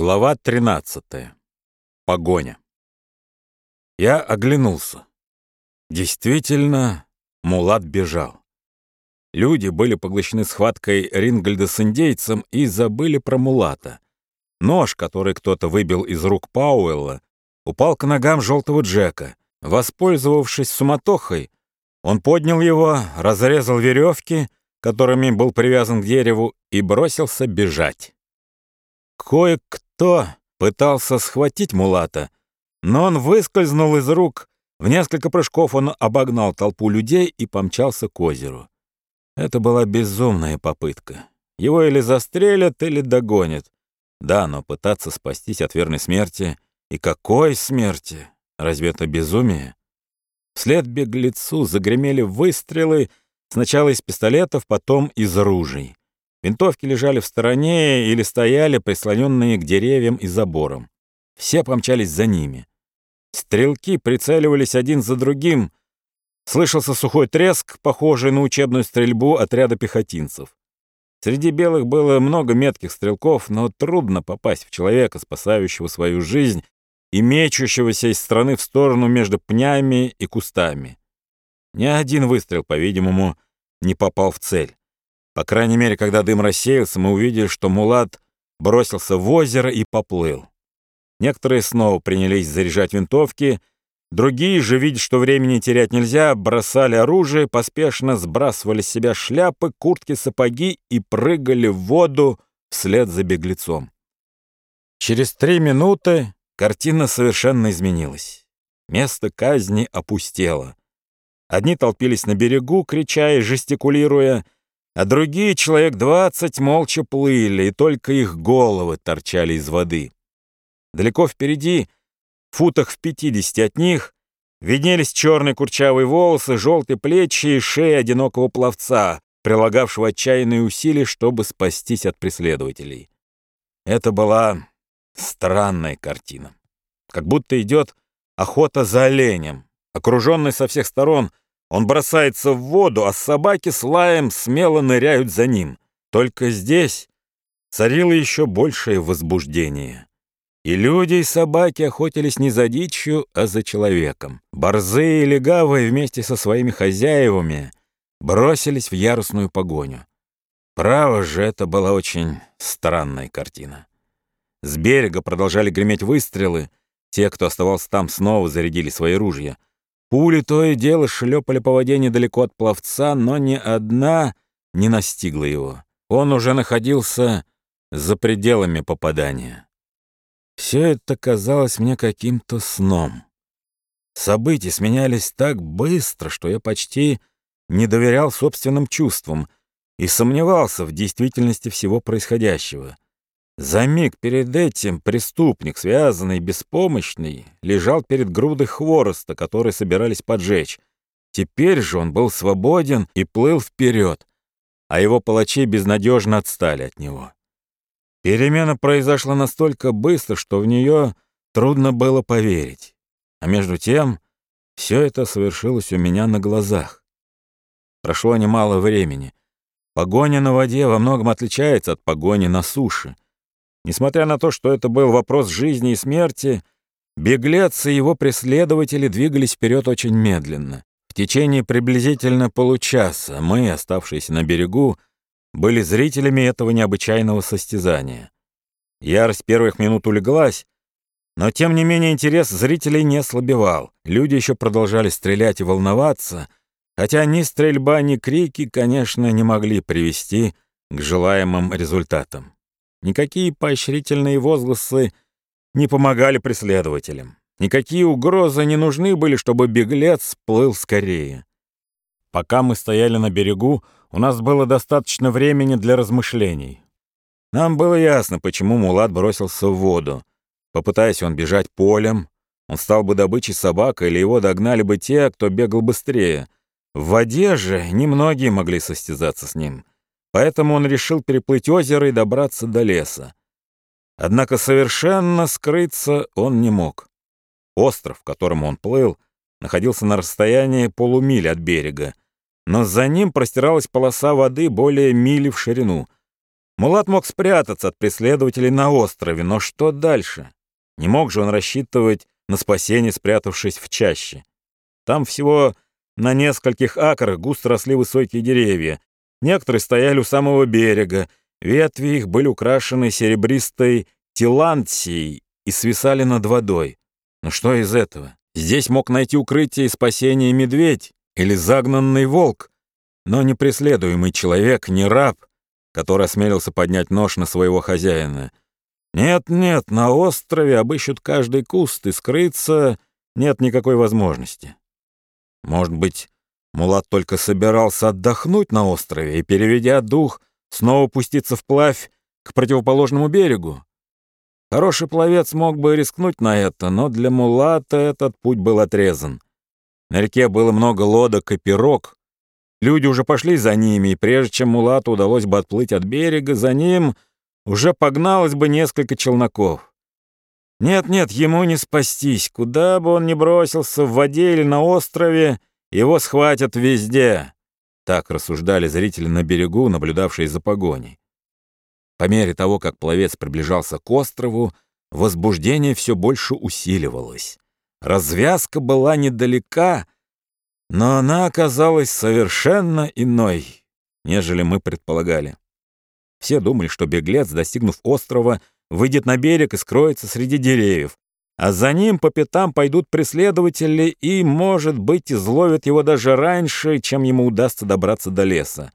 Глава 13. Погоня. Я оглянулся. Действительно, Мулат бежал. Люди были поглощены схваткой Рингольда с индейцем и забыли про Мулата. Нож, который кто-то выбил из рук Пауэлла, упал к ногам желтого Джека. Воспользовавшись суматохой, он поднял его, разрезал веревки, которыми был привязан к дереву, и бросился бежать. Кое-кто пытался схватить Мулата, но он выскользнул из рук. В несколько прыжков он обогнал толпу людей и помчался к озеру. Это была безумная попытка. Его или застрелят, или догонят. Да, но пытаться спастись от верной смерти. И какой смерти? Разве это безумие? Вслед беглецу загремели выстрелы сначала из пистолетов, потом из ружей. Винтовки лежали в стороне или стояли, прислоненные к деревьям и заборам. Все помчались за ними. Стрелки прицеливались один за другим. Слышался сухой треск, похожий на учебную стрельбу отряда пехотинцев. Среди белых было много метких стрелков, но трудно попасть в человека, спасающего свою жизнь и мечущегося из стороны в сторону между пнями и кустами. Ни один выстрел, по-видимому, не попал в цель. По крайней мере, когда дым рассеялся, мы увидели, что Мулат бросился в озеро и поплыл. Некоторые снова принялись заряжать винтовки, другие же, видя, что времени терять нельзя, бросали оружие, поспешно сбрасывали с себя шляпы, куртки, сапоги и прыгали в воду вслед за беглецом. Через три минуты картина совершенно изменилась. Место казни опустело. Одни толпились на берегу, крича и жестикулируя, а другие, человек двадцать, молча плыли, и только их головы торчали из воды. Далеко впереди, футах в пятидесяти от них, виднелись черные курчавые волосы, желтые плечи и шеи одинокого пловца, прилагавшего отчаянные усилия, чтобы спастись от преследователей. Это была странная картина. Как будто идет охота за оленем, окруженный со всех сторон он бросается в воду, а собаки с лаем смело ныряют за ним. Только здесь царило еще большее возбуждение. И люди, и собаки охотились не за дичью, а за человеком. Борзые и легавые вместе со своими хозяевами бросились в яростную погоню. Право же, это была очень странная картина. С берега продолжали греметь выстрелы. Те, кто оставался там, снова зарядили свои ружья — Пули то и дело шлепали по воде недалеко от пловца, но ни одна не настигла его. Он уже находился за пределами попадания. Все это казалось мне каким-то сном. События сменялись так быстро, что я почти не доверял собственным чувствам и сомневался в действительности всего происходящего. За миг перед этим преступник, связанный, беспомощный, лежал перед грудой хвороста, который собирались поджечь. Теперь же он был свободен и плыл вперед, а его палачи безнадежно отстали от него. Перемена произошла настолько быстро, что в нее трудно было поверить. А между тем, все это совершилось у меня на глазах. Прошло немало времени. Погоня на воде во многом отличается от погони на суше. Несмотря на то, что это был вопрос жизни и смерти, беглец и его преследователи двигались вперед очень медленно. В течение приблизительно получаса мы, оставшиеся на берегу, были зрителями этого необычайного состязания. Ярость первых минут улеглась, но тем не менее интерес зрителей не ослабевал. Люди еще продолжали стрелять и волноваться, хотя ни стрельба, ни крики, конечно, не могли привести к желаемым результатам. Никакие поощрительные возгласы не помогали преследователям. Никакие угрозы не нужны были, чтобы беглец плыл скорее. Пока мы стояли на берегу, у нас было достаточно времени для размышлений. Нам было ясно, почему Мулат бросился в воду. Попытаясь он бежать полем, он стал бы добычей собак, или его догнали бы те, кто бегал быстрее. В воде же немногие могли состязаться с ним. Поэтому он решил переплыть озеро и добраться до леса. Однако совершенно скрыться он не мог. Остров, к которому он плыл, находился на расстоянии полумили от берега, но за ним простиралась полоса воды более мили в ширину. Мулат мог спрятаться от преследователей на острове, но что дальше? Не мог же он рассчитывать на спасение, спрятавшись в чаще. Там всего на нескольких акрах густо росли высокие деревья. Некоторые стояли у самого берега, ветви их были украшены серебристой тилантией и свисали над водой. Но что из этого? Здесь мог найти укрытие и спасение медведь или загнанный волк, но не преследуемый человек, не раб, который осмелился поднять нож на своего хозяина. Нет-нет, на острове обыщут каждый куст, и скрыться нет никакой возможности. Может быть, Мулат только собирался отдохнуть на острове и, переведя дух, снова пуститься вплавь к противоположному берегу? Хороший пловец мог бы рискнуть на это, но для Мулата этот путь был отрезан. На реке было много лодок и пирог, Люди уже пошли за ними, и прежде чем Мулату удалось бы отплыть от берега, за ним уже погналось бы несколько челноков. Нет-нет, ему не спастись. Куда бы он ни бросился, в воде или на острове, его схватят везде. Так рассуждали зрители на берегу, наблюдавшие за погоней. По мере того, как пловец приближался к острову, возбуждение все больше усиливалось. Развязка была недалека — но она оказалась совершенно иной, нежели мы предполагали. Все думали, что беглец, достигнув острова, выйдет на берег и скроется среди деревьев, а за ним по пятам пойдут преследователи и, может быть, изловят его даже раньше, чем ему удастся добраться до леса.